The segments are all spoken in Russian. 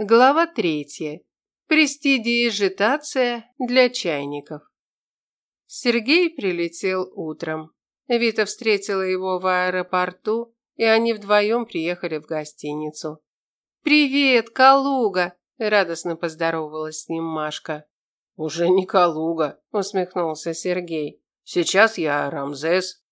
Глава третья. Престидиежитация для чайников. Сергей прилетел утром. Вита встретила его в аэропорту, и они вдвоем приехали в гостиницу. «Привет, Калуга!» – радостно поздоровалась с ним Машка. «Уже не Калуга», – усмехнулся Сергей. «Сейчас я Рамзес».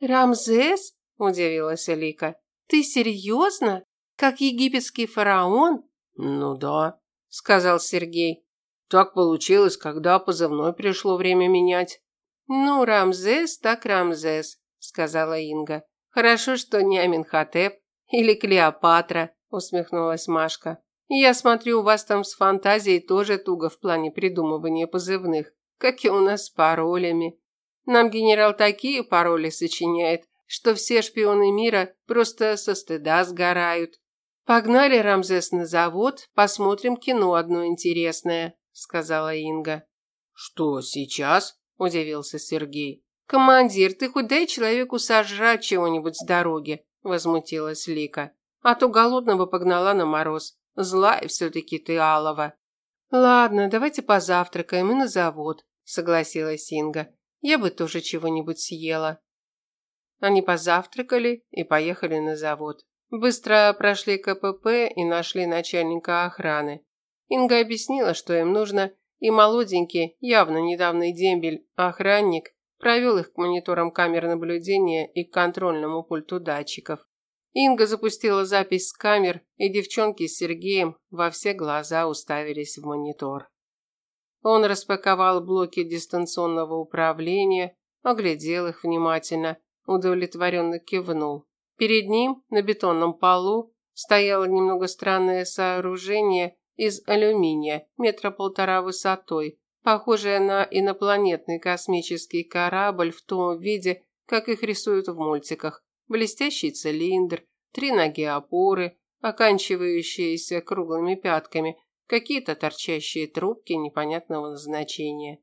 «Рамзес?» – удивилась Элика. «Ты серьезно? Как египетский фараон?» «Ну да», – сказал Сергей. «Так получилось, когда позывной пришло время менять». «Ну, Рамзес так Рамзес», – сказала Инга. «Хорошо, что не Аминхотеп или Клеопатра», – усмехнулась Машка. «Я смотрю, у вас там с фантазией тоже туго в плане придумывания позывных, как и у нас с паролями. Нам генерал такие пароли сочиняет, что все шпионы мира просто со стыда сгорают. «Погнали, Рамзес, на завод, посмотрим кино одно интересное», – сказала Инга. «Что, сейчас?» – удивился Сергей. «Командир, ты хоть дай человеку сожрать чего-нибудь с дороги», – возмутилась Лика. «А то голодного погнала на мороз. Злая все-таки ты, Алова». «Ладно, давайте позавтракаем и на завод», – согласилась Инга. «Я бы тоже чего-нибудь съела». Они позавтракали и поехали на завод. Быстро прошли КПП и нашли начальника охраны. Инга объяснила, что им нужно, и молоденький, явно недавний дембель, охранник, провел их к мониторам камер наблюдения и к контрольному пульту датчиков. Инга запустила запись с камер, и девчонки с Сергеем во все глаза уставились в монитор. Он распаковал блоки дистанционного управления, оглядел их внимательно, удовлетворенно кивнул. Перед ним на бетонном полу стояло немного странное сооружение из алюминия, метра полтора высотой, похожее на инопланетный космический корабль в том виде, как их рисуют в мультиках. Блестящий цилиндр, три ноги опоры, оканчивающиеся круглыми пятками, какие-то торчащие трубки непонятного назначения.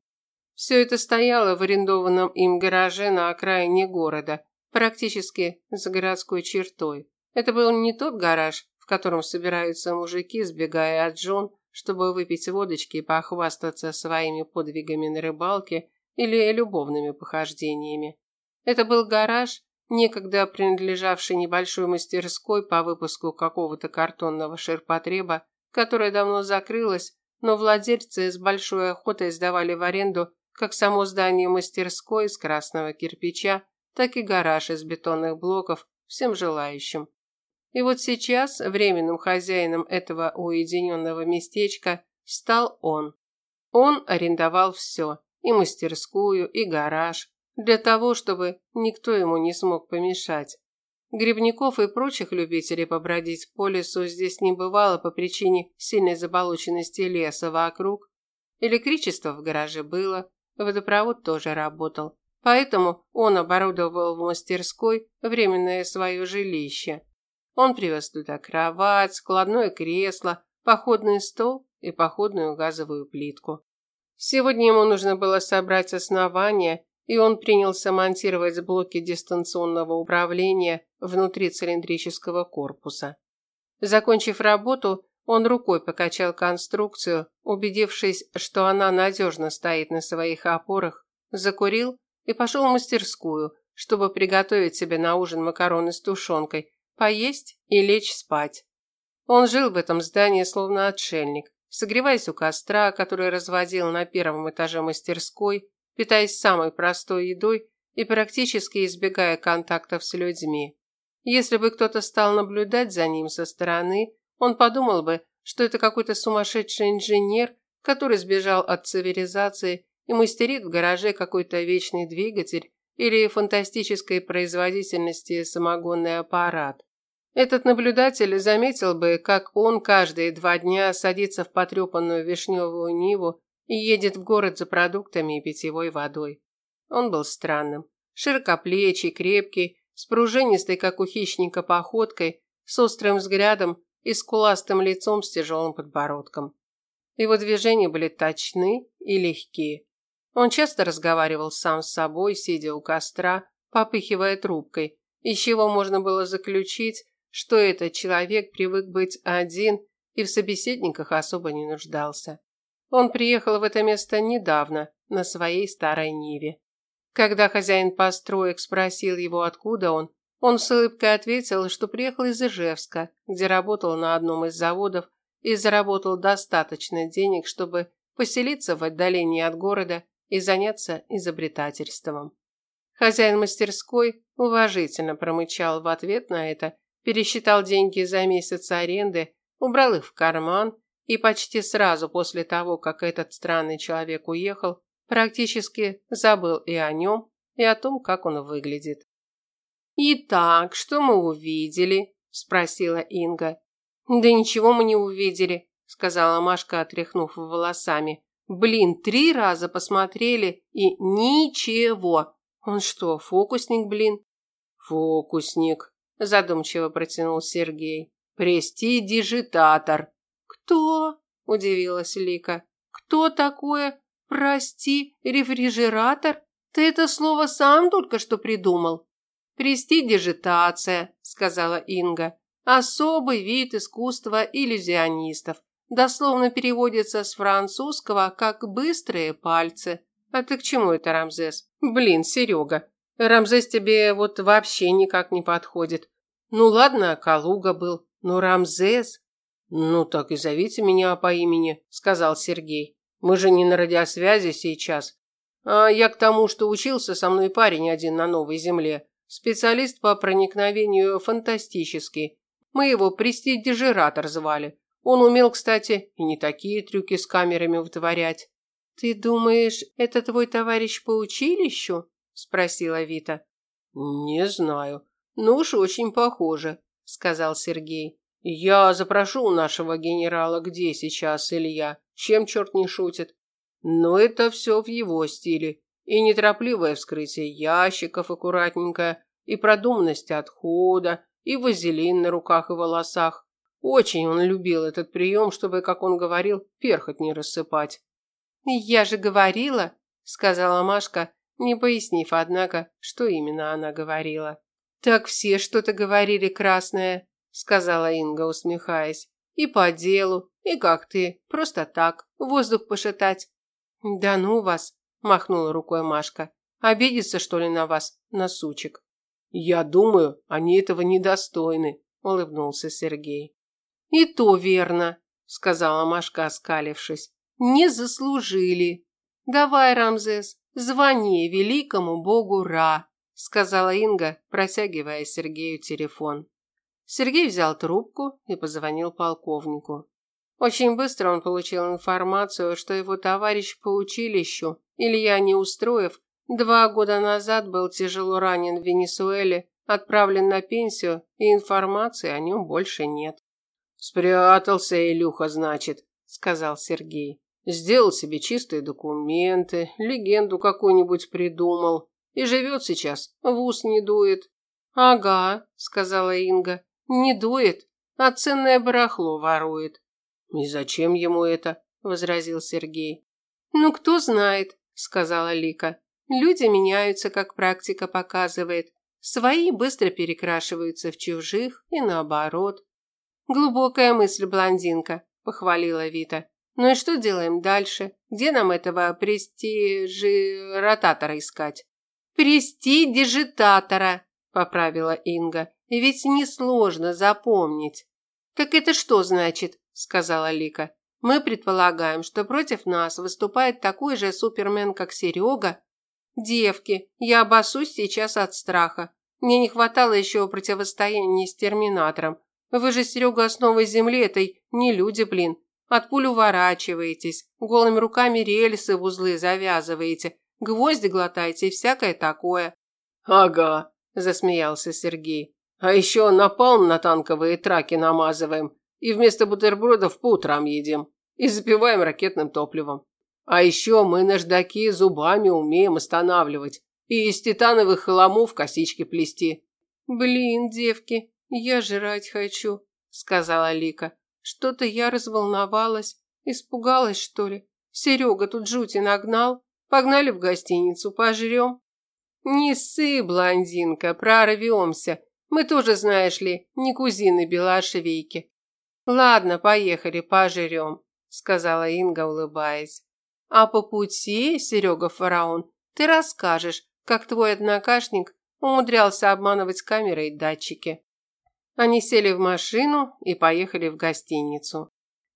Все это стояло в арендованном им гараже на окраине города, практически за городской чертой. Это был не тот гараж, в котором собираются мужики, сбегая от жен, чтобы выпить водочки и похвастаться своими подвигами на рыбалке или любовными похождениями. Это был гараж, некогда принадлежавший небольшой мастерской по выпуску какого-то картонного ширпотреба, которая давно закрылась, но владельцы с большой охотой сдавали в аренду как само здание мастерской из красного кирпича, так и гараж из бетонных блоков всем желающим. И вот сейчас временным хозяином этого уединенного местечка стал он. Он арендовал все, и мастерскую, и гараж, для того, чтобы никто ему не смог помешать. Грибников и прочих любителей побродить по лесу здесь не бывало по причине сильной заболоченности леса вокруг. Электричество в гараже было, водопровод тоже работал. Поэтому он оборудовал в мастерской временное свое жилище. Он привез туда кровать, складное кресло, походный стол и походную газовую плитку. Сегодня ему нужно было собрать основания, и он принялся монтировать блоки дистанционного управления внутри цилиндрического корпуса. Закончив работу, он рукой покачал конструкцию, убедившись, что она надежно стоит на своих опорах, закурил и пошел в мастерскую, чтобы приготовить себе на ужин макароны с тушенкой, поесть и лечь спать. Он жил в этом здании словно отшельник, согреваясь у костра, который разводил на первом этаже мастерской, питаясь самой простой едой и практически избегая контактов с людьми. Если бы кто-то стал наблюдать за ним со стороны, он подумал бы, что это какой-то сумасшедший инженер, который сбежал от цивилизации и мастерит в гараже какой-то вечный двигатель или фантастической производительности самогонный аппарат. Этот наблюдатель заметил бы, как он каждые два дня садится в потрепанную вишневую Ниву и едет в город за продуктами и питьевой водой. Он был странным. Широкоплечий, крепкий, с пружинистой, как у хищника, походкой, с острым взглядом и скуластым лицом с тяжелым подбородком. Его движения были точны и легкие. Он часто разговаривал сам с собой, сидя у костра, попыхивая трубкой, из чего можно было заключить, что этот человек привык быть один и в собеседниках особо не нуждался. Он приехал в это место недавно, на своей старой Ниве. Когда хозяин построек спросил его, откуда он, он с улыбкой ответил, что приехал из Ижевска, где работал на одном из заводов и заработал достаточно денег, чтобы поселиться в отдалении от города и заняться изобретательством. Хозяин мастерской уважительно промычал в ответ на это, пересчитал деньги за месяц аренды, убрал их в карман и почти сразу после того, как этот странный человек уехал, практически забыл и о нем, и о том, как он выглядит. «Итак, что мы увидели?» – спросила Инга. «Да ничего мы не увидели», – сказала Машка, отряхнув волосами. «Блин, три раза посмотрели и ничего. Он что, фокусник, блин?» «Фокусник», – задумчиво протянул Сергей. «Престидижитатор». «Кто?» – удивилась Лика. «Кто такое «Прости, рефрижератор? Ты это слово сам только что придумал?» «Престидижитация», – сказала Инга. «Особый вид искусства иллюзионистов. Дословно переводится с французского как «быстрые пальцы». А ты к чему это, Рамзес? Блин, Серега, Рамзес тебе вот вообще никак не подходит. Ну ладно, Калуга был, но Рамзес... Ну так и зовите меня по имени, сказал Сергей. Мы же не на радиосвязи сейчас. А я к тому, что учился со мной парень один на новой земле. Специалист по проникновению фантастический. Мы его престидижиратор звали. Он умел, кстати, и не такие трюки с камерами вытворять. Ты думаешь, это твой товарищ по училищу? спросила Вита. Не знаю. Ну уж очень похоже, сказал Сергей. Я запрошу у нашего генерала, где сейчас Илья. Чем черт не шутит? Но это все в его стиле. И неторопливое вскрытие ящиков аккуратненькое, и продуманность отхода, и вазелин на руках и волосах. Очень он любил этот прием, чтобы, как он говорил, перхоть не рассыпать. «Я же говорила», – сказала Машка, не пояснив, однако, что именно она говорила. «Так все что-то говорили красное», – сказала Инга, усмехаясь. «И по делу, и как ты, просто так, воздух пошатать. Да ну вас, махнула рукой Машка. Обидится, что ли, на вас, на сучек? Я думаю, они этого недостойны, улыбнулся Сергей. И то верно, сказала Машка, оскалившись. Не заслужили. Давай, Рамзес, звони великому богу Ра, сказала Инга, протягивая Сергею телефон. Сергей взял трубку и позвонил полковнику. Очень быстро он получил информацию, что его товарищ по училищу, Илья Неустроев, два года назад был тяжело ранен в Венесуэле, отправлен на пенсию, и информации о нем больше нет. «Спрятался Илюха, значит», – сказал Сергей. «Сделал себе чистые документы, легенду какую-нибудь придумал. И живет сейчас, в ус не дует». «Ага», – сказала Инга, – «не дует, а ценное барахло ворует. «И зачем ему это?» – возразил Сергей. «Ну, кто знает», – сказала Лика. «Люди меняются, как практика показывает. Свои быстро перекрашиваются в чужих и наоборот». «Глубокая мысль, блондинка», – похвалила Вита. «Ну и что делаем дальше? Где нам этого престижиротатора искать?» «Престидижитатора», – поправила Инга. «Ведь несложно запомнить». «Так это что значит?» сказала Лика. Мы предполагаем, что против нас выступает такой же супермен, как Серега. Девки, я обоссусь сейчас от страха. Мне не хватало еще противостояния с терминатором. Вы же, Серега, с новой земли этой не люди, блин. От пуль уворачиваетесь, голыми руками рельсы в узлы завязываете, гвозди глотаете и всякое такое. Ага, засмеялся Сергей. А еще напалм на танковые траки намазываем и вместо бутербродов по утрам едим. И запиваем ракетным топливом. А еще мы наждаки зубами умеем останавливать. И из титановых холомов косички плести. Блин, девки, я жрать хочу, сказала Лика. Что-то я разволновалась. Испугалась, что ли? Серега тут жути нагнал. Погнали в гостиницу, пожрем. Не ссы, блондинка, прорвемся. Мы тоже, знаешь ли, не кузины Белашевейки. Ладно, поехали, пожрем, сказала Инга, улыбаясь. А по пути, Серега Фараон, ты расскажешь, как твой однокашник умудрялся обманывать камеры и датчики. Они сели в машину и поехали в гостиницу.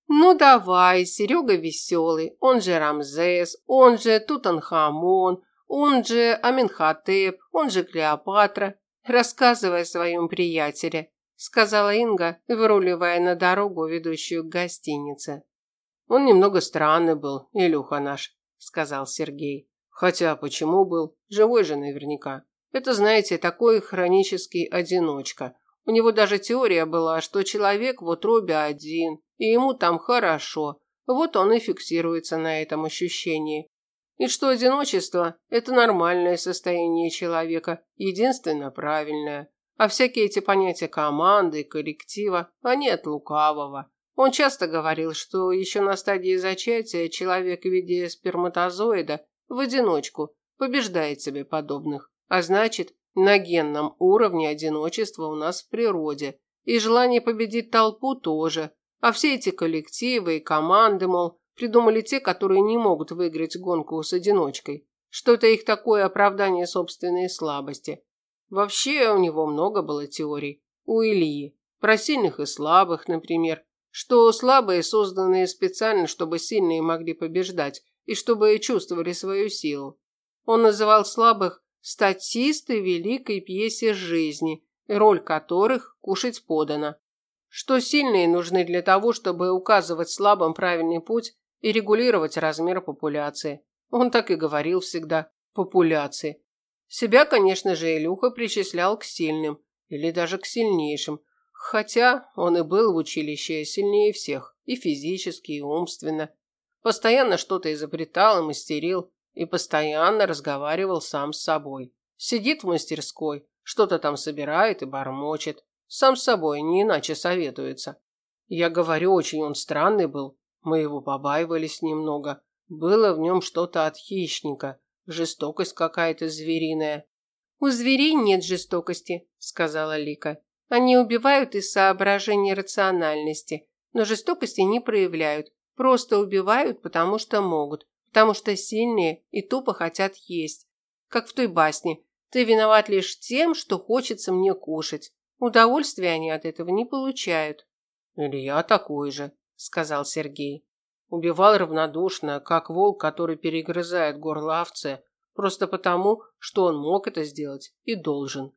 Ну давай, Серега веселый, он же Рамзес, он же Тутанхамон, он же Аминхотеп, он же Клеопатра. Рассказывай о своем приятеле, сказала Инга, выруливая на дорогу, ведущую к гостинице. Он немного странный был, Илюха наш, сказал Сергей. Хотя почему был? Живой же наверняка. Это, знаете, такой хронический одиночка. У него даже теория была, что человек в утробе один, и ему там хорошо. Вот он и фиксируется на этом ощущении. И что одиночество – это нормальное состояние человека, единственно правильное. А всякие эти понятия команды, коллектива, они от лукавого. Он часто говорил, что еще на стадии зачатия человек в виде сперматозоида в одиночку побеждает себе подобных. А значит, на генном уровне одиночество у нас в природе. И желание победить толпу тоже. А все эти коллективы и команды, мол, придумали те, которые не могут выиграть гонку с одиночкой. Что это их такое оправдание собственной слабости. Вообще у него много было теорий. У Ильи. Про сильных и слабых, например. Что слабые созданы специально, чтобы сильные могли побеждать и чтобы чувствовали свою силу. Он называл слабых статисты великой пьесе жизни, роль которых кушать подано что сильные нужны для того, чтобы указывать слабым правильный путь и регулировать размер популяции. Он так и говорил всегда популяции. Себя, конечно же, Илюха причислял к сильным или даже к сильнейшим, хотя он и был в училище сильнее всех, и физически, и умственно. Постоянно что-то изобретал и мастерил, и постоянно разговаривал сам с собой. Сидит в мастерской, что-то там собирает и бормочет. Сам с собой не иначе советуется. Я говорю, очень он странный был. Мы его побаивались немного. Было в нем что-то от хищника, жестокость какая-то звериная. У зверей нет жестокости, сказала Лика. Они убивают из соображений рациональности, но жестокости не проявляют. Просто убивают, потому что могут, потому что сильные и тупо хотят есть. Как в той басне. Ты виноват лишь тем, что хочется мне кушать. Удовольствия они от этого не получают. Или я такой же, сказал Сергей. Убивал равнодушно, как волк, который перегрызает горло овце, просто потому, что он мог это сделать и должен.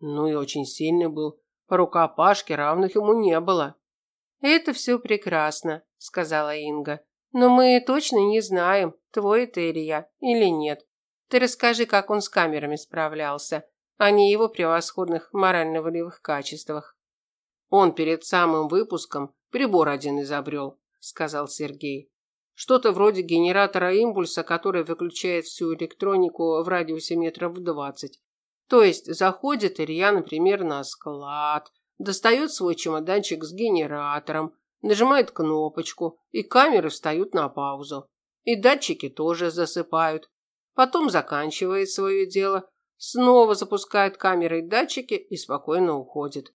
Ну и очень сильный был. По рукопашке равных ему не было. Это все прекрасно, сказала Инга. Но мы точно не знаем, твой это Илья или нет. Ты расскажи, как он с камерами справлялся а не его превосходных морально-волевых качествах. Он перед самым выпуском прибор один изобрел, сказал Сергей. Что-то вроде генератора импульса, который выключает всю электронику в радиусе метров двадцать. То есть заходит Илья, например, на склад, достает свой чемоданчик с генератором, нажимает кнопочку, и камеры встают на паузу. И датчики тоже засыпают. Потом заканчивает свое дело, снова запускает камеры и датчики и спокойно уходит.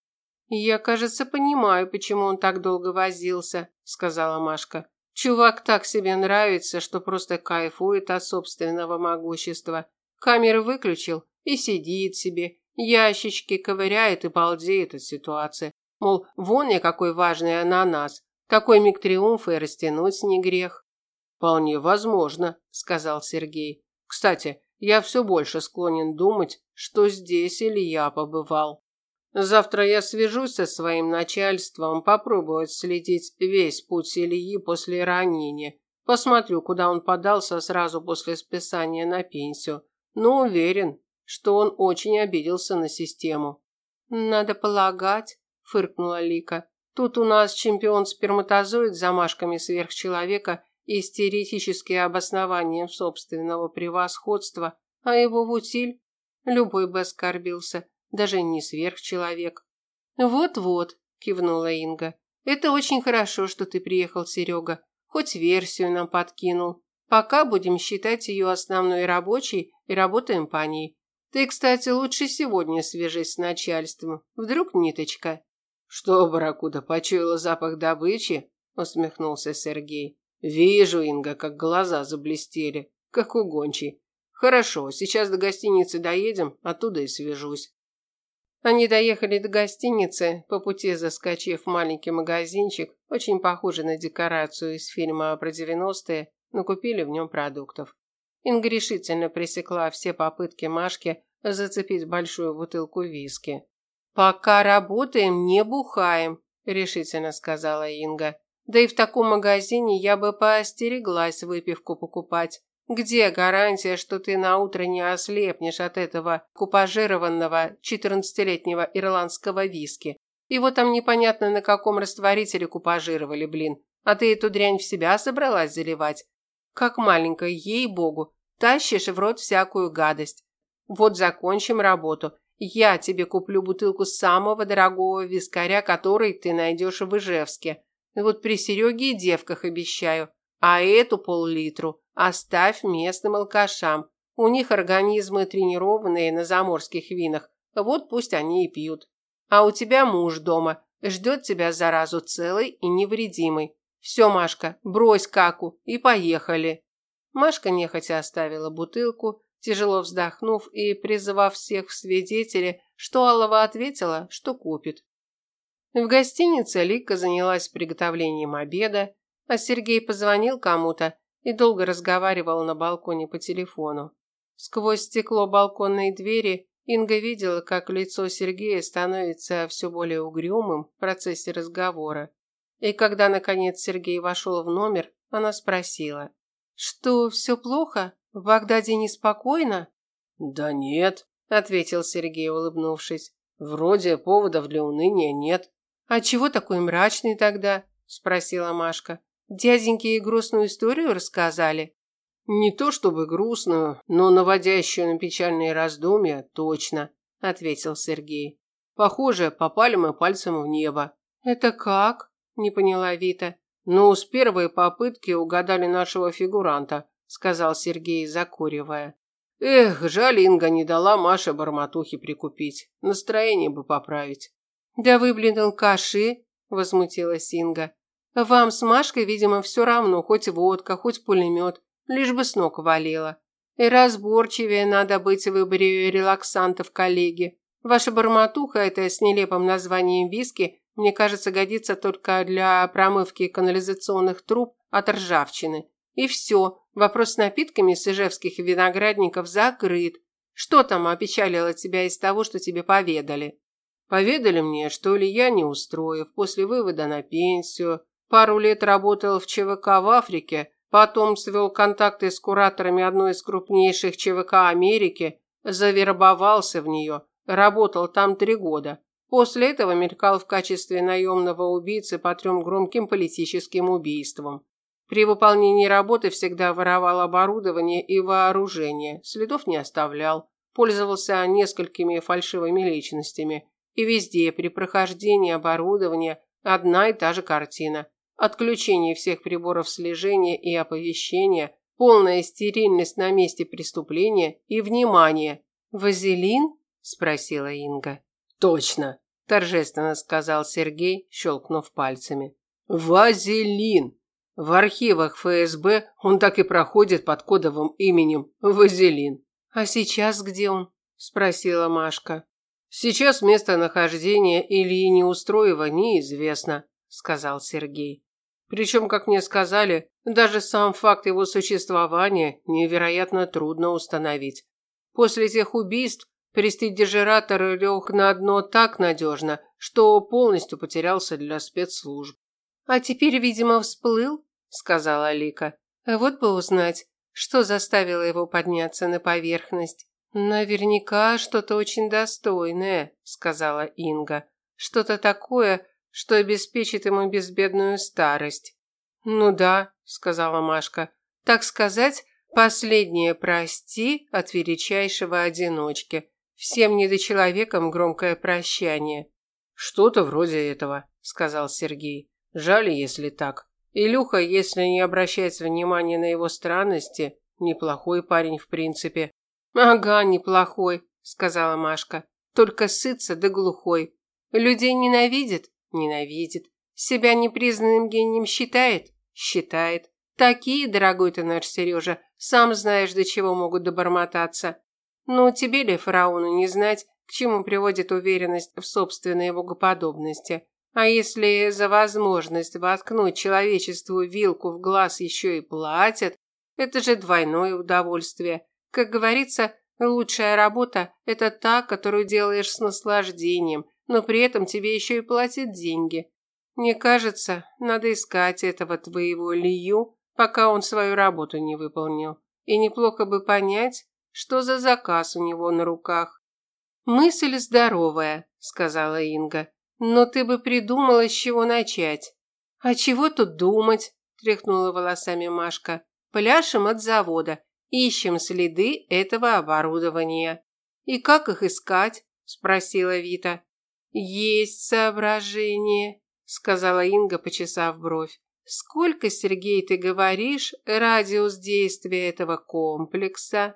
«Я, кажется, понимаю, почему он так долго возился», – сказала Машка. «Чувак так себе нравится, что просто кайфует от собственного могущества. Камеры выключил и сидит себе, ящички ковыряет и балдеет от ситуации. Мол, вон я какой важный ананас, такой миг триумфа и растянуть не грех». «Вполне возможно», – сказал Сергей. «Кстати, я все больше склонен думать, что здесь Илья побывал. Завтра я свяжусь со своим начальством, попробую следить весь путь Ильи после ранения. Посмотрю, куда он подался сразу после списания на пенсию. Но уверен, что он очень обиделся на систему. Надо полагать, фыркнула Лика. Тут у нас чемпион сперматозоид с замашками сверхчеловека и с теоретическим обоснованием собственного превосходства, а его Вутиль любой бы оскорбился, даже не сверхчеловек. Вот-вот, кивнула Инга. Это очень хорошо, что ты приехал, Серега. Хоть версию нам подкинул. Пока будем считать ее основной рабочей и работаем по ней. Ты, кстати, лучше сегодня свяжись с начальством. Вдруг ниточка. Что, барракуда, почуяла запах добычи? усмехнулся Сергей. Вижу, Инга, как глаза заблестели, как у гончей. Хорошо, сейчас до гостиницы доедем, оттуда и свяжусь. Они доехали до гостиницы, по пути заскочив в маленький магазинчик, очень похожий на декорацию из фильма про 90-е, но купили в нем продуктов. Инга решительно пресекла все попытки Машки зацепить большую бутылку виски. «Пока работаем, не бухаем», – решительно сказала Инга. «Да и в таком магазине я бы поостереглась выпивку покупать. Где гарантия, что ты на утро не ослепнешь от этого купажированного 14-летнего ирландского виски? Его там непонятно на каком растворителе купажировали, блин. А ты эту дрянь в себя собралась заливать? Как маленькая, ей-богу, тащишь в рот всякую гадость. Вот закончим работу. Я тебе куплю бутылку самого дорогого вискаря, который ты найдешь в Ижевске. Вот при Сереге и девках обещаю. А эту пол-литру оставь местным алкашам. У них организмы тренированные на заморских винах. Вот пусть они и пьют. А у тебя муж дома. Ждет тебя заразу целый и невредимый. Все, Машка, брось каку и поехали. Машка нехотя оставила бутылку, тяжело вздохнув и призывав всех в свидетели, что Алова ответила, что купит. В гостинице Лика занялась приготовлением обеда, а Сергей позвонил кому-то и долго разговаривал на балконе по телефону. Сквозь стекло балконной двери Инга видела, как лицо Сергея становится все более угрюмым в процессе разговора. И когда, наконец, Сергей вошел в номер, она спросила. «Что, все плохо? В Багдаде неспокойно?» «Да нет», – ответил Сергей, улыбнувшись. «Вроде поводов для уныния нет». «А чего такой мрачный тогда?» – спросила Машка. «Дяденьки грустную историю рассказали?» «Не то чтобы грустную, но наводящую на печальные раздумья, точно», – ответил Сергей. «Похоже, попали мы пальцем в небо». «Это как?» – не поняла Вита. «Ну, с первой попытки угадали нашего фигуранта», – сказал Сергей, закуривая. «Эх, жаль, Инга не дала Маше барматухи прикупить. Настроение бы поправить». «Да вы, блин, алкаши!» – возмутилась Инга. «Вам с Машкой, видимо, все равно, хоть водка, хоть пулемет лишь бы с ног валила. И разборчивее надо быть в выборе релаксантов, коллеги. Ваша барматуха эта с нелепым названием виски, мне кажется, годится только для промывки канализационных труб от ржавчины. И все, вопрос с напитками с ижевских виноградников закрыт. Что там опечалило тебя из того, что тебе поведали? Поведали мне, что Илья не устроив после вывода на пенсию, пару лет работал в ЧВК в Африке, Потом свел контакты с кураторами одной из крупнейших ЧВК Америки, завербовался в нее, работал там три года. После этого мелькал в качестве наемного убийцы по трем громким политическим убийствам. При выполнении работы всегда воровал оборудование и вооружение, следов не оставлял, пользовался несколькими фальшивыми личностями. И везде при прохождении оборудования одна и та же картина. Отключение всех приборов слежения и оповещения, полная стерильность на месте преступления и внимание. «Вазелин?» – спросила Инга. «Точно», – торжественно сказал Сергей, щелкнув пальцами. «Вазелин! В архивах ФСБ он так и проходит под кодовым именем Вазелин». «А сейчас где он?» – спросила Машка. «Сейчас местонахождение Ильи Неустроева неизвестно», – сказал Сергей. Причем, как мне сказали, даже сам факт его существования невероятно трудно установить. После тех убийств престидижератор лег на дно так надежно, что полностью потерялся для спецслужб. «А теперь, видимо, всплыл», – сказала Лика. «Вот бы узнать, что заставило его подняться на поверхность». «Наверняка что-то очень достойное», – сказала Инга. «Что-то такое, что обеспечит ему безбедную старость. Ну да, сказала Машка. Так сказать, последнее прости от величайшего одиночки. Всем недочеловекам громкое прощание. Что-то вроде этого, сказал Сергей. Жаль, если так. Илюха, если не обращать внимания на его странности, неплохой парень в принципе. Ага, неплохой, сказала Машка. Только сытся да глухой. Людей ненавидит, Ненавидит. Себя непризнанным гением считает? Считает. Такие, дорогой ты наш Сережа, сам знаешь, до чего могут добормотаться. Но тебе ли, фараону, не знать, к чему приводит уверенность в собственной богоподобности? А если за возможность воткнуть человечеству вилку в глаз еще и платят, это же двойное удовольствие. Как говорится, лучшая работа – это та, которую делаешь с наслаждением, но при этом тебе еще и платят деньги. Мне кажется, надо искать этого твоего Лию, пока он свою работу не выполнил. И неплохо бы понять, что за заказ у него на руках. «Мысль здоровая», – сказала Инга. «Но ты бы придумала, с чего начать». «А чего тут думать?» – тряхнула волосами Машка. «Пляшем от завода, ищем следы этого оборудования». «И как их искать?» – спросила Вита. «Есть соображение», – сказала Инга, почесав бровь. «Сколько, Сергей, ты говоришь, радиус действия этого комплекса?»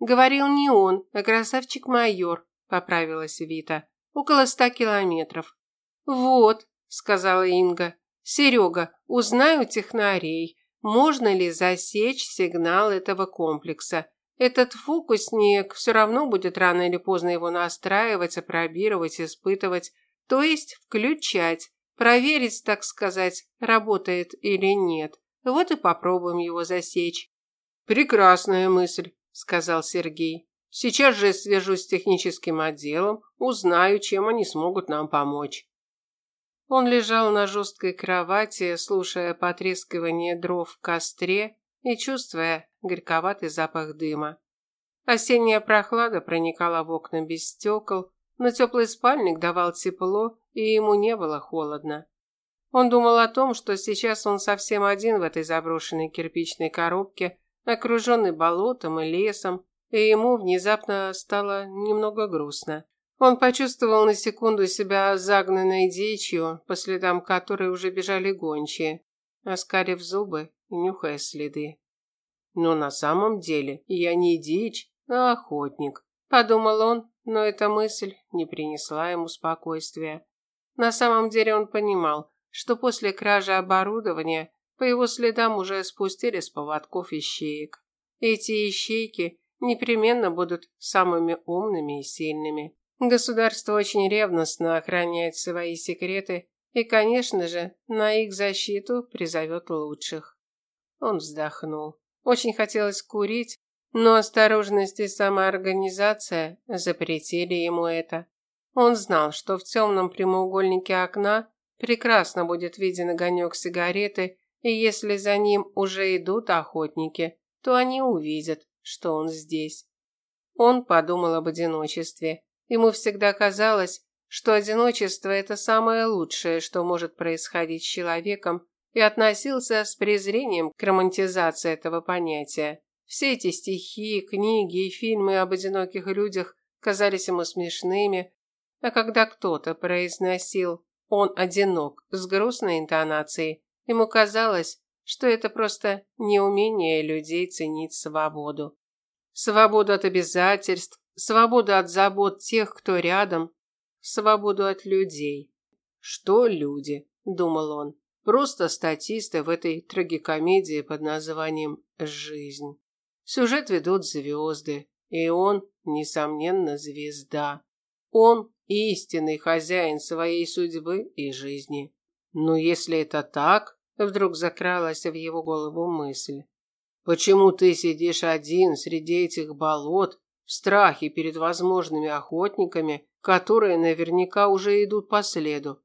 Говорил не он, а красавчик-майор, поправилась Вита. Около ста километров. Вот, сказала Инга. Серега, узнаю технарей, можно ли засечь сигнал этого комплекса. Этот фокусник все равно будет рано или поздно его настраивать, опробировать, испытывать, то есть включать, проверить, так сказать, работает или нет. Вот и попробуем его засечь. Прекрасная мысль, сказал Сергей. Сейчас же свяжусь с техническим отделом, узнаю, чем они смогут нам помочь. Он лежал на жесткой кровати, слушая потрескивание дров в костре и чувствуя горьковатый запах дыма. Осенняя прохлада проникала в окна без стекол, но теплый спальник давал тепло, и ему не было холодно. Он думал о том, что сейчас он совсем один в этой заброшенной кирпичной коробке, окруженный болотом и лесом, и ему внезапно стало немного грустно. Он почувствовал на секунду себя загнанной дичью, по следам которой уже бежали гончие, оскарив зубы и нюхая следы. Но на самом деле я не дичь, а охотник, подумал он, но эта мысль не принесла ему спокойствия. На самом деле он понимал, что после кражи оборудования по его следам уже спустили с поводков ищеек. Эти ищейки непременно будут самыми умными и сильными. Государство очень ревностно охраняет свои секреты и, конечно же, на их защиту призовет лучших. Он вздохнул. Очень хотелось курить, но осторожность и самоорганизация запретили ему это. Он знал, что в темном прямоугольнике окна прекрасно будет виден огонек сигареты и если за ним уже идут охотники, то они увидят, что он здесь. Он подумал об одиночестве. Ему всегда казалось, что одиночество – это самое лучшее, что может происходить с человеком, и относился с презрением к романтизации этого понятия. Все эти стихи, книги и фильмы об одиноких людях казались ему смешными, а когда кто-то произносил «он одинок» с грустной интонацией, Ему казалось, что это просто неумение людей ценить свободу. Свободу от обязательств, свободу от забот тех, кто рядом, свободу от людей. Что люди, думал он, просто статисты в этой трагикомедии под названием «Жизнь». Сюжет ведут звезды, и он, несомненно, звезда. Он истинный хозяин своей судьбы и жизни. Но если это так, вдруг закралась в его голову мысль. Почему ты сидишь один среди этих болот в страхе перед возможными охотниками, которые наверняка уже идут по следу?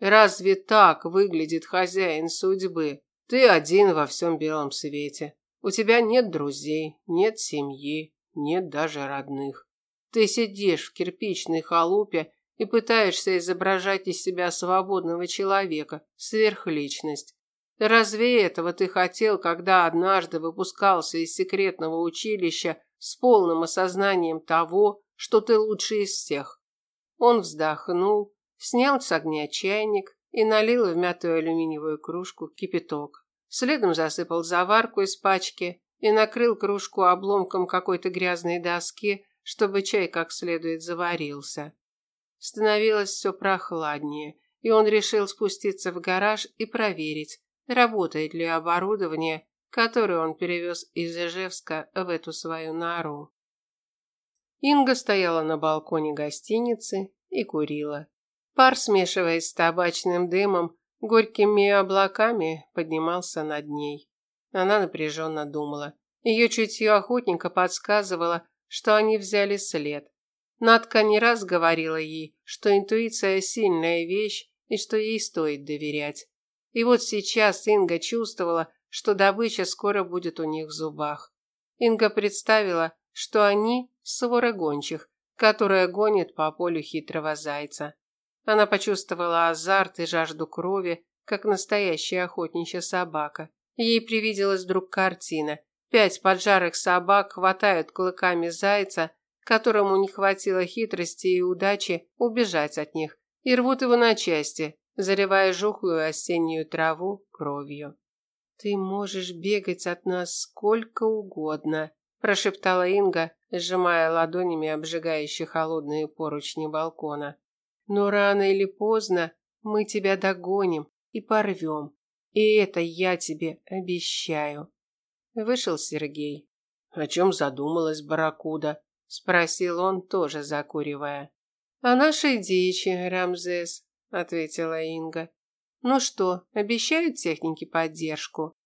Разве так выглядит хозяин судьбы? Ты один во всем белом свете. У тебя нет друзей, нет семьи, нет даже родных. Ты сидишь в кирпичной халупе и пытаешься изображать из себя свободного человека, сверхличность. Разве этого ты хотел, когда однажды выпускался из секретного училища с полным осознанием того, что ты лучший из всех? Он вздохнул, снял с огня чайник и налил в мятую алюминиевую кружку кипяток. Следом засыпал заварку из пачки и накрыл кружку обломком какой-то грязной доски, чтобы чай как следует заварился. Становилось все прохладнее, и он решил спуститься в гараж и проверить, работает ли оборудование, которое он перевез из Ижевска в эту свою нору. Инга стояла на балконе гостиницы и курила. Пар, смешиваясь с табачным дымом, горькими облаками поднимался над ней. Она напряженно думала. Ее чутье охотника подсказывало, что они взяли след. Надка не раз говорила ей, что интуиция – сильная вещь и что ей стоит доверять. И вот сейчас Инга чувствовала, что добыча скоро будет у них в зубах. Инга представила, что они – свора гончих, которая гонит по полю хитрого зайца. Она почувствовала азарт и жажду крови, как настоящая охотничья собака. Ей привиделась вдруг картина. Пять поджарых собак хватают клыками зайца, которому не хватило хитрости и удачи убежать от них, и рвут его на части, заливая жухлую осеннюю траву кровью. «Ты можешь бегать от нас сколько угодно», – прошептала Инга, сжимая ладонями обжигающие холодные поручни балкона. Но рано или поздно мы тебя догоним и порвем. И это я тебе обещаю. Вышел Сергей. О чем задумалась барракуда? Спросил он, тоже закуривая. О нашей дичи, Рамзес, ответила Инга. Ну что, обещают техники поддержку?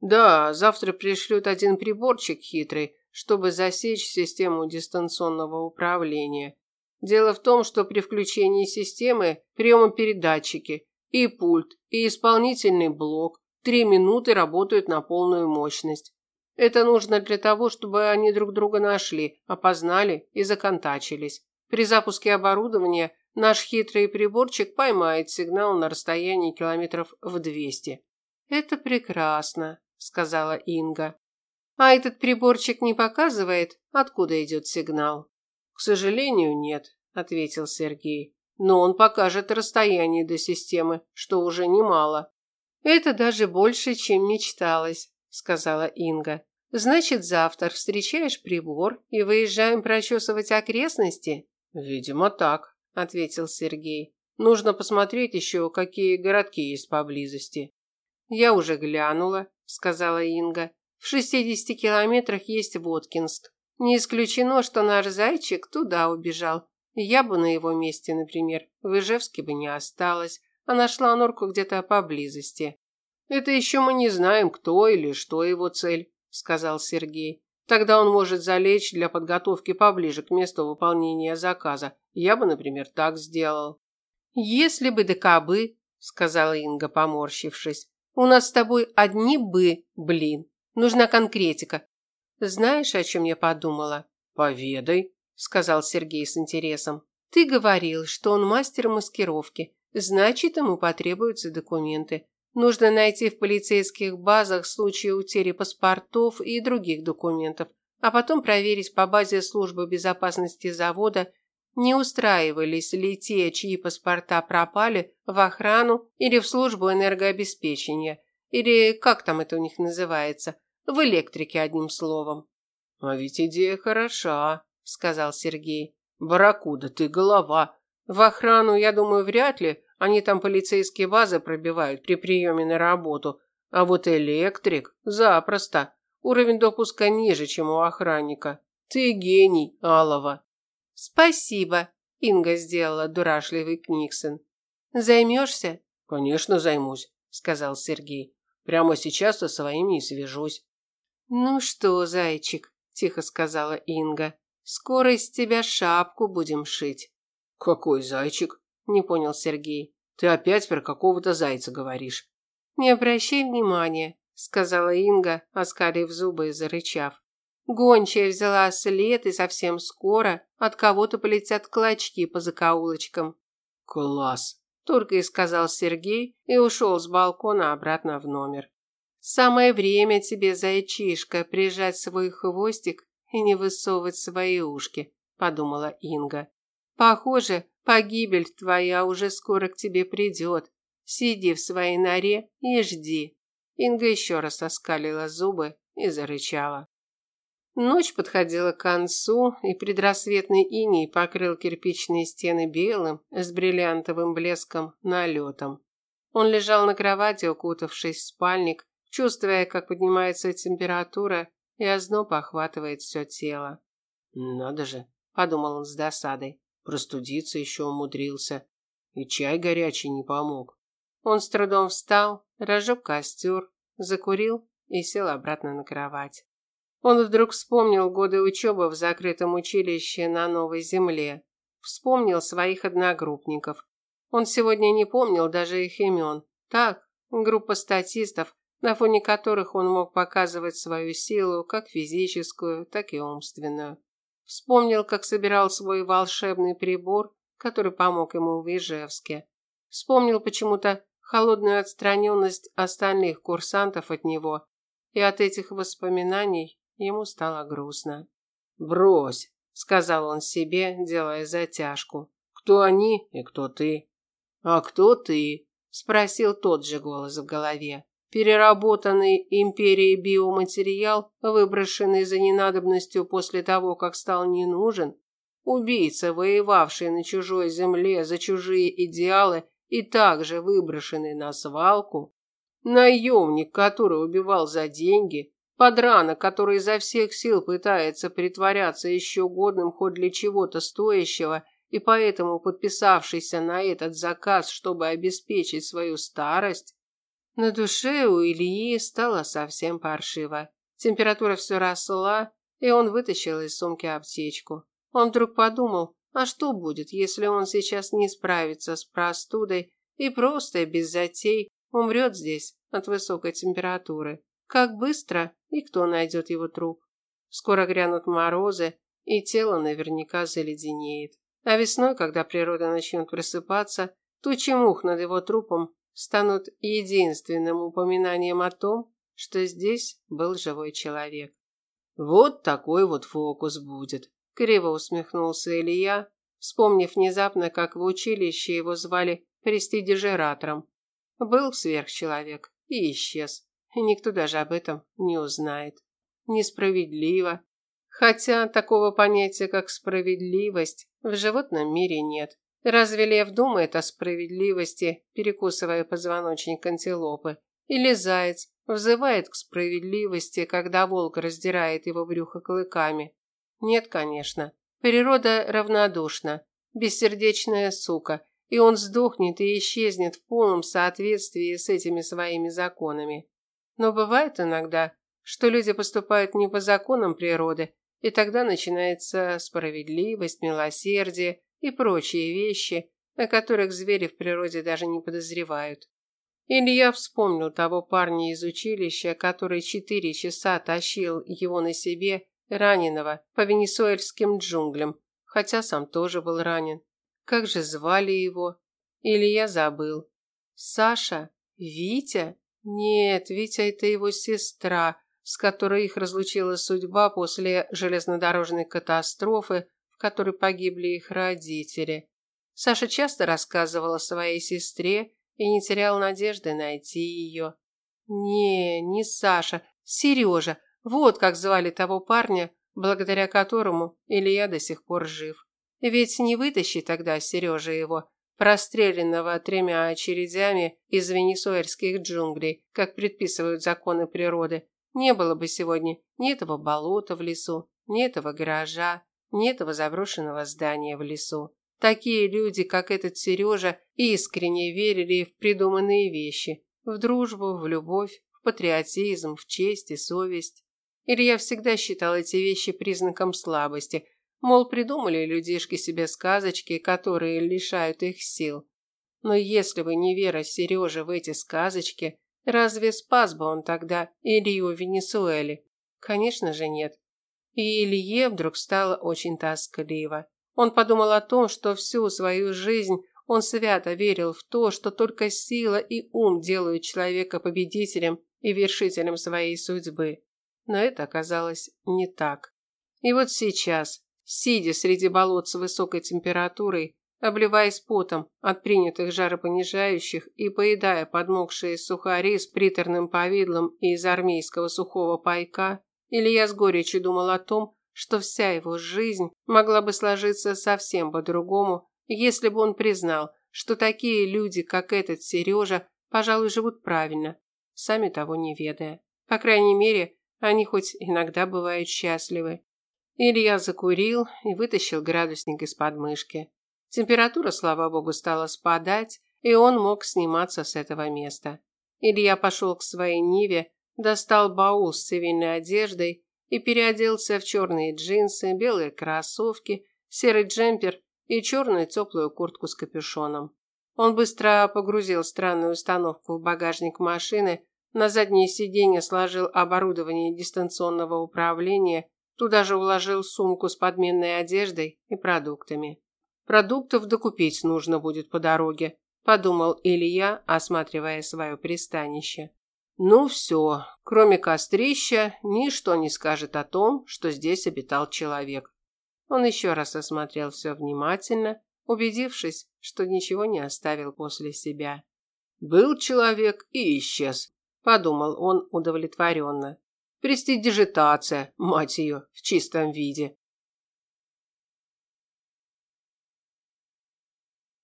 Да, завтра пришлют один приборчик хитрый, чтобы засечь систему дистанционного управления. Дело в том, что при включении системы приемопередатчики и пульт, и исполнительный блок три минуты работают на полную мощность. Это нужно для того, чтобы они друг друга нашли, опознали и законтачились. При запуске оборудования наш хитрый приборчик поймает сигнал на расстоянии километров в 200. Это прекрасно, сказала Инга. А этот приборчик не показывает, откуда идет сигнал. К сожалению, нет, ответил Сергей. Но он покажет расстояние до системы, что уже немало. Это даже больше, чем мечталось, сказала Инга. Значит, завтра встречаешь прибор и выезжаем прочесывать окрестности? Видимо, так, ответил Сергей. Нужно посмотреть еще, какие городки есть поблизости. Я уже глянула, сказала Инга. В шестидесяти километрах есть Воткинск. Не исключено, что наш зайчик туда убежал. Я бы на его месте, например, в Ижевске бы не осталась, а нашла норку где-то поблизости. Это еще мы не знаем, кто или что его цель, сказал Сергей. Тогда он может залечь для подготовки поближе к месту выполнения заказа. Я бы, например, так сделал. Если бы да кабы, сказала Инга, поморщившись. У нас с тобой одни бы, блин. Нужна конкретика. Знаешь, о чем я подумала? Поведай, сказал Сергей с интересом. Ты говорил, что он мастер маскировки. Значит, ему потребуются документы. Нужно найти в полицейских базах случаи утери паспортов и других документов, а потом проверить по базе службы безопасности завода, не устраивались ли те, чьи паспорта пропали, в охрану или в службу энергообеспечения, или как там это у них называется, в электрике, одним словом. А ведь идея хороша, сказал Сергей. Барракуда, ты голова. В охрану, я думаю, вряд ли. Они там полицейские базы пробивают при приеме на работу. А вот электрик запросто. Уровень допуска ниже, чем у охранника. Ты гений, Алова. Спасибо, Инга сделала дурашливый Книксон. Займешься? Конечно, займусь, сказал Сергей. Прямо сейчас со своими и свяжусь. Ну что, зайчик, тихо сказала Инга. Скоро из тебя шапку будем шить. Какой зайчик? Не понял Сергей. Ты опять про какого-то зайца говоришь. Не обращай внимания, сказала Инга, оскалив зубы и зарычав. Гончая взяла след, и совсем скоро от кого-то полетят клочки по закоулочкам. Класс, только и сказал Сергей и ушел с балкона обратно в номер. Самое время тебе, зайчишка, прижать свой хвостик и не высовывать свои ушки, подумала Инга. Похоже, погибель твоя уже скоро к тебе придет. Сиди в своей норе и жди. Инга еще раз оскалила зубы и зарычала. Ночь подходила к концу, и предрассветный иней покрыл кирпичные стены белым с бриллиантовым блеском налетом. Он лежал на кровати, укутавшись в спальник, чувствуя, как поднимается температура, и озноб охватывает все тело. «Надо же», – подумал он с досадой, – простудиться еще умудрился. И чай горячий не помог. Он с трудом встал, разжег костер, закурил и сел обратно на кровать. Он вдруг вспомнил годы учебы в закрытом училище на Новой Земле. Вспомнил своих одногруппников. Он сегодня не помнил даже их имен. Так, группа статистов, на фоне которых он мог показывать свою силу, как физическую, так и умственную. Вспомнил, как собирал свой волшебный прибор, который помог ему в Ижевске. Вспомнил почему-то холодную отстраненность остальных курсантов от него, и от этих воспоминаний Ему стало грустно. «Брось», – сказал он себе, делая затяжку. «Кто они и кто ты?» «А кто ты?» – спросил тот же голос в голове. Переработанный империей биоматериал, выброшенный за ненадобностью после того, как стал не нужен, убийца, воевавший на чужой земле за чужие идеалы и также выброшенный на свалку, наемник, который убивал за деньги, Подранок, который изо всех сил пытается притворяться еще годным хоть для чего-то стоящего и поэтому подписавшийся на этот заказ, чтобы обеспечить свою старость. На душе у Ильи стало совсем паршиво. Температура все росла, и он вытащил из сумки аптечку. Он вдруг подумал, а что будет, если он сейчас не справится с простудой и просто без затей умрет здесь от высокой температуры? Как быстро и кто найдет его труп? Скоро грянут морозы, и тело наверняка заледенеет. А весной, когда природа начнет просыпаться, тучи мух над его трупом станут единственным упоминанием о том, что здесь был живой человек. Вот такой вот фокус будет, криво усмехнулся Илья, вспомнив внезапно, как в училище его звали престидижератором. Был сверхчеловек и исчез и никто даже об этом не узнает. Несправедливо. Хотя такого понятия, как справедливость, в животном мире нет. Разве лев думает о справедливости, перекусывая позвоночник антилопы? Или заяц взывает к справедливости, когда волк раздирает его брюхо клыками? Нет, конечно. Природа равнодушна, бессердечная сука, и он сдохнет и исчезнет в полном соответствии с этими своими законами. Но бывает иногда, что люди поступают не по законам природы, и тогда начинается справедливость, милосердие и прочие вещи, о которых звери в природе даже не подозревают. Илья вспомнил того парня из училища, который четыре часа тащил его на себе, раненого, по венесуэльским джунглям, хотя сам тоже был ранен. Как же звали его? Илья забыл. Саша? Витя? Нет, Витя это его сестра, с которой их разлучила судьба после железнодорожной катастрофы, которой погибли их родители. Саша часто рассказывала своей сестре и не терял надежды найти ее. Не, не Саша, Сережа. Вот как звали того парня, благодаря которому Илья до сих пор жив. Ведь не вытащи тогда Сережа его, простреленного тремя очередями из венесуэльских джунглей, как предписывают законы природы, не было бы сегодня ни этого болота в лесу, ни этого гаража, ни этого заброшенного здания в лесу. Такие люди, как этот Сережа, искренне верили в придуманные вещи, в дружбу, в любовь, в патриотизм, в честь и совесть. Илья всегда считал эти вещи признаком слабости, Мол, придумали людишки себе сказочки, которые лишают их сил. Но если бы не вера Сережи в эти сказочки, разве спас бы он тогда Илью в Венесуэле? Конечно же нет. И Илье вдруг стало очень тоскливо. Он подумал о том, что всю свою жизнь он свято верил в то, что только сила и ум делают человека победителем и вершителем своей судьбы. Но это оказалось не так. И вот сейчас, сидя среди болот с высокой температурой, обливаясь потом от принятых жаропонижающих и поедая подмокшие сухари с приторным повидлом из армейского сухого пайка, Илья с горечью думал о том, что вся его жизнь могла бы сложиться совсем по-другому, если бы он признал, что такие люди, как этот Сережа, пожалуй, живут правильно, сами того не ведая. По крайней мере, они хоть иногда бывают счастливы. Илья закурил и вытащил градусник из подмышки. Температура, слава богу, стала спадать, и он мог сниматься с этого места. Илья пошел к своей Ниве, достал баул с цивильной одеждой и переоделся в черные джинсы, белые кроссовки, серый джемпер и черную теплую куртку с капюшоном. Он быстро погрузил странную установку в багажник машины, на заднее сиденье сложил оборудование дистанционного управления, туда же уложил сумку с подменной одеждой и продуктами. Продуктов докупить нужно будет по дороге, подумал Илья, осматривая свое пристанище. Ну все, кроме кострища, ничто не скажет о том, что здесь обитал человек. Он еще раз осмотрел все внимательно, убедившись, что ничего не оставил после себя. Был человек и исчез, подумал он удовлетворенно. Престидижитация, мать ее, в чистом виде.